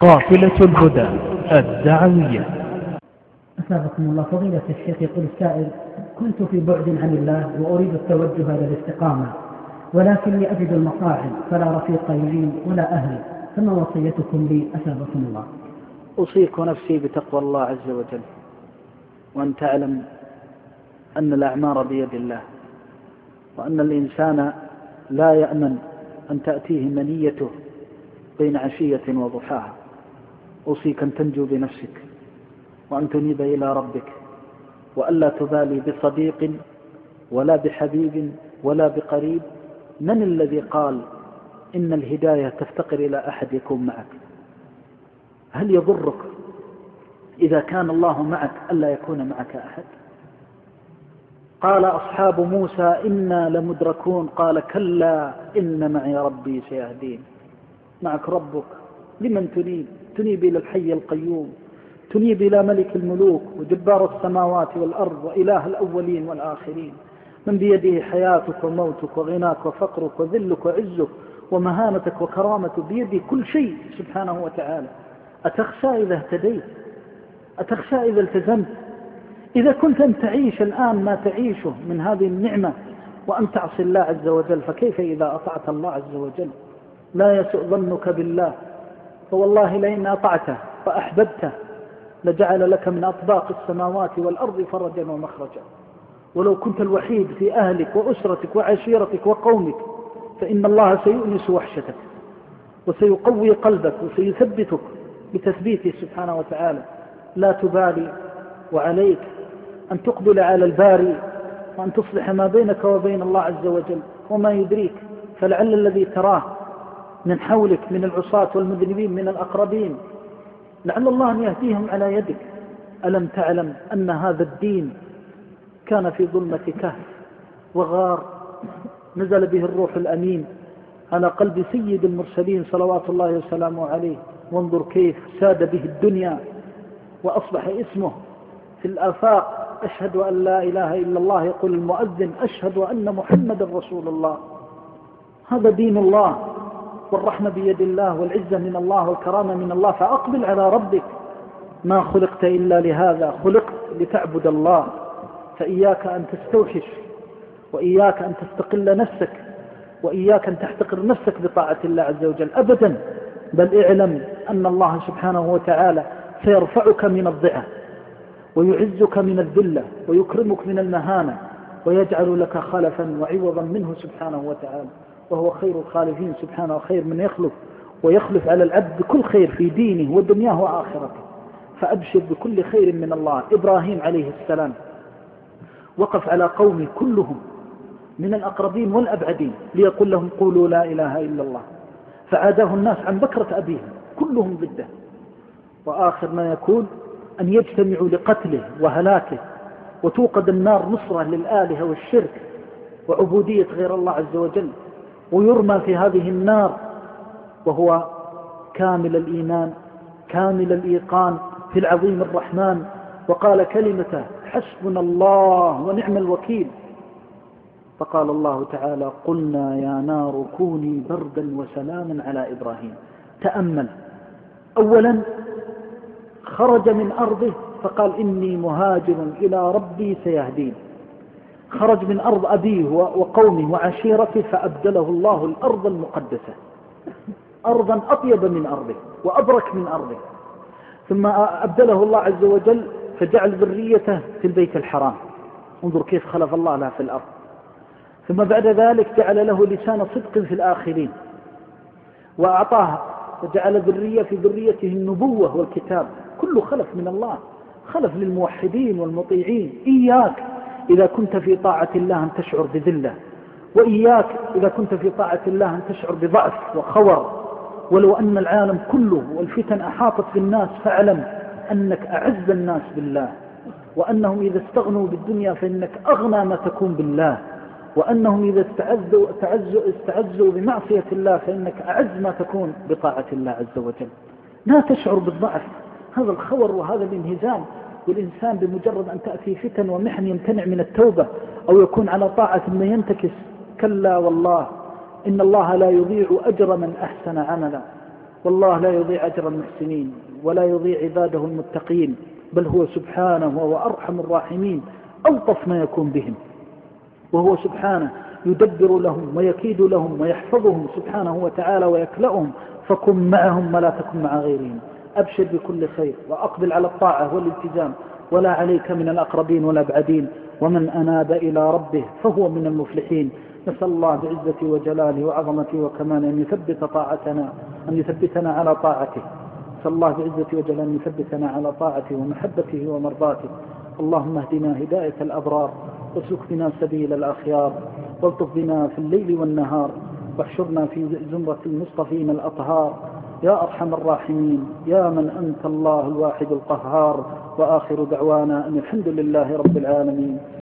قافلة الهدى الدعوية أثابكم الله فضيلة الشيخ يقول السائل كنت في بعد عن الله وأريد التوجه إلى الاستقامة ولكني أجد المصاعب فلا رفيق يعين ولا أهل فما وصيتكم لي؟ أثابكم الله. أوصيك نفسي بتقوى الله عز وجل وأن تعلم أن الأعمار بيد الله وأن الإنسان لا يأمن أن تأتيه منيته بين عشية وضحاها. أوصيك أن تنجو بنفسك وأن تنيب إلى ربك وألا تبالي بصديق ولا بحبيب ولا بقريب من الذي قال إن الهداية تفتقر إلى أحد يكون معك هل يضرك إذا كان الله معك ألا يكون معك أحد قال أصحاب موسى إنا لمدركون قال كلا إن معي ربي سيهدين معك ربك لمن تنيب تنيب إلى الحي القيوم تنيب إلى ملك الملوك وجبار السماوات والأرض وإله الأولين والآخرين. من بيده حياتك وموتك وغناك وفقرك وذلك وعزك ومهانتك وكرامتك بيده كل شيء سبحانه وتعالى. أتخشى إذا اهتديت؟ أتخشى إذا التزمت؟ إذا كنت أن تعيش الآن ما تعيشه من هذه النعمة وأن تعصي الله عز وجل فكيف إذا أطعت الله عز وجل؟ لا يسوء ظنك بالله. فوالله لئن أطعته فأحببته لجعل لك من أطباق السماوات والأرض فرجا ومخرجا. ولو كنت الوحيد في أهلك وأسرتك وعشيرتك وقومك فإن الله سيؤنس وحشتك وسيقوي قلبك وسيثبتك بتثبيته سبحانه وتعالى. لا تبالي وعليك أن تقبل على الباري وأن تصلح ما بينك وبين الله عز وجل وما يدريك فلعل الذي تراه من حولك من العصاة والمذنبين من الأقربين. لعل الله أن يهديهم على يدك. ألم تعلم أن هذا الدين كان في ظلمة كهف وغار؟ نزل به الروح الأمين على قلب سيد المرسلين صلوات الله وسلامه عليه. وانظر كيف ساد به الدنيا وأصبح اسمه في الآفاق. أشهد أن لا إله إلا الله. يقول المؤذن أشهد أن محمد رسول الله. هذا دين الله. والرحمة بيد الله والعزة من الله والكرامة من الله فأقبل على ربك. ما خلقت إلا لهذا خلقت لتعبد الله. فإياك أن تستوحش وإياك أن تستقل نفسك وإياك أن تحتقر نفسك بطاعة الله عز وجل. أبدا بل اعلم أن الله سبحانه وتعالى سيرفعك من الضعة ويعزك من الذلة ويكرمك من المهانة ويجعل لك خلفا وعوضا منه سبحانه وتعالى. وهو خير الخالفين سبحانه وخير من يخلف ويخلف على العبد بكل خير في دينه ودنياه وآخرته. فأبشر بكل خير من الله. إبراهيم عليه السلام وقف على قومه كلهم من الأقربين والأبعدين ليقول لهم قولوا لا إله إلا الله. فعاداه الناس عن بكرة أبيهم كلهم ضده. وآخر ما يكون أن يجتمعوا لقتله وهلاكه وتوقد النار نصرة للآلهة والشرك وعبودية غير الله عز وجل. ويرمى في هذه النار وهو كامل الإيمان كامل الإيقان في العظيم الرحمن. وقال كلمته حسبنا الله ونعم الوكيل. فقال الله تعالى قلنا يا نار كوني بردا وسلاما على إبراهيم. تأمل. أولا خرج من أرضه فقال إني مهاجر إلى ربي سيهدين. خرج من أرض أبيه وقومه وعشيرته فأبدله الله الأرض المقدسة. أرضا أطيب من أرضه وأبرك من أرضه. ثم أبدله الله عز وجل فجعل ذريته في البيت الحرام. انظر كيف خلف الله له في الأرض. ثم بعد ذلك جعل له لسان صدق في الآخرين. وأعطاه وجعل ذرية في ذريته النبوة والكتاب. كله خلف من الله. خلف للموحدين والمطيعين. إياك. إذا كنت في طاعة الله أن تشعر بذلة وإياك إذا كنت في طاعة الله أن تشعر بضعف وخور. ولو أن العالم كله والفتن أحاطت بالناس فاعلم أنك أعز الناس بالله. وأنهم إذا استغنوا بالدنيا فإنك أغنى ما تكون بالله. وأنهم إذا استعزوا, استعزوا, استعزوا بمعصية الله فإنك أعز ما تكون بطاعة الله عز وجل. لا تشعر بالضعف. هذا الخور وهذا الانهزام والإنسان بمجرد أن تأتي فتن ومحن يمتنع من التوبة أو يكون على طاعة ما ينتكس كلا والله إن الله لا يضيع أجر من أحسن عملا والله لا يضيع أجر المحسنين ولا يضيع عباده المتقين بل هو سبحانه وهو أرحم الراحمين ألطف ما يكون بهم وهو سبحانه يدبر لهم ويكيد لهم ويحفظهم سبحانه وتعالى ويكلأهم فكن معهم ولا تكن مع غيرهم. أبشر بكل خير وأقبل على الطاعة والالتزام. ولا عليك من الأقربين والأبعدين ومن أناب إلى ربه فهو من المفلحين. نسأل الله بعزته وجلاله وعظمته وكماله أن يثبت طاعتنا أن يثبتنا على طاعته. نسأل الله بعزته وجلاله أن يثبتنا على طاعته ومحبته ومرضاته. اللهم اهدنا هداية الأبرار واسلك بنا سبيل الأخيار. والطف بنا في الليل والنهار. واحشرنا في زمرة المصطفين الأطهار. يا أرحم الراحمين يا من أنت الله الواحد القهار وآخر دعوانا أن الحمد لله رب العالمين.